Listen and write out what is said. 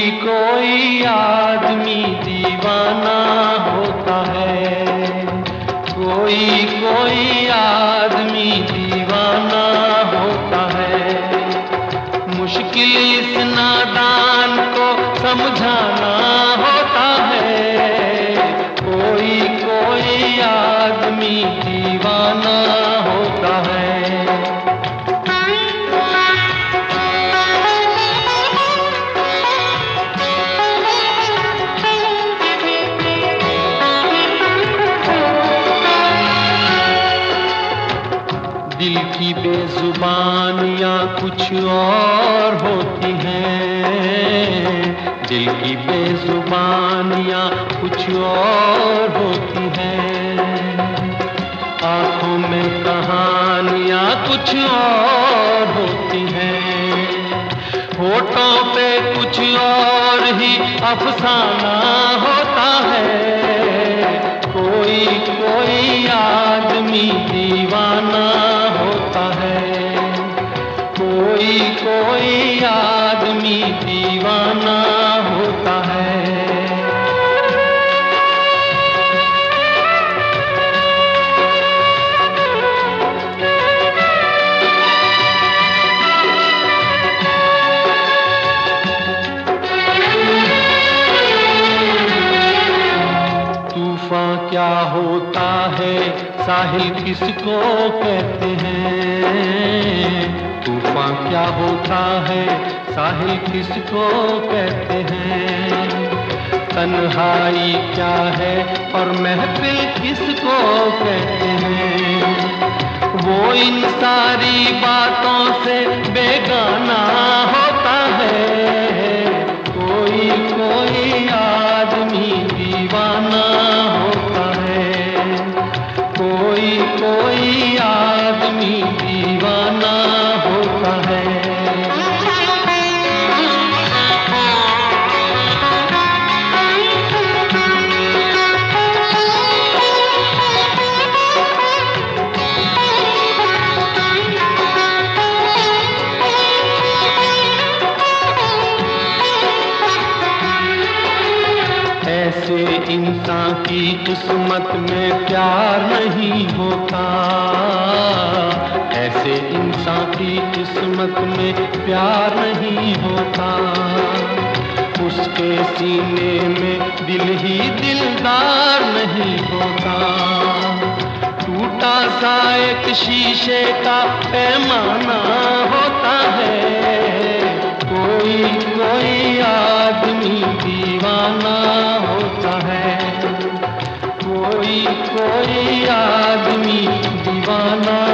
कोई आदमी दीवाना होता है। कोई कोई आदमी दीवाना होता है। मुश्किल इस नादान को समझाना होता है। कोई कोई आदमी दीवाना बेजुबानियाँ कुछ और होती हैं। दिल की बेजुबानियाँ कुछ और होती हैं। आँखों में कहानियाँ कुछ और होती हैं। होठों पे कुछ और ही अफसाना होता है। कोई कोई आदमी दीवाना दीवाना होता है, साहिल किसको कहते हैं? तूफ़ान क्या होता है, साहिल किसको कहते हैं? तन्हाई क्या है और महफिल किसको कहते हैं? वो इन सारी बातों से इंसान की किस्मत में प्यार नहीं होता। ऐसे इंसान की किस्मत में प्यार नहीं होता। उसके सीने में दिल ही दिलदार नहीं होता। टूटा सा एक शीशे का पैमाना होता है। कोई कोई आदमी दीवाना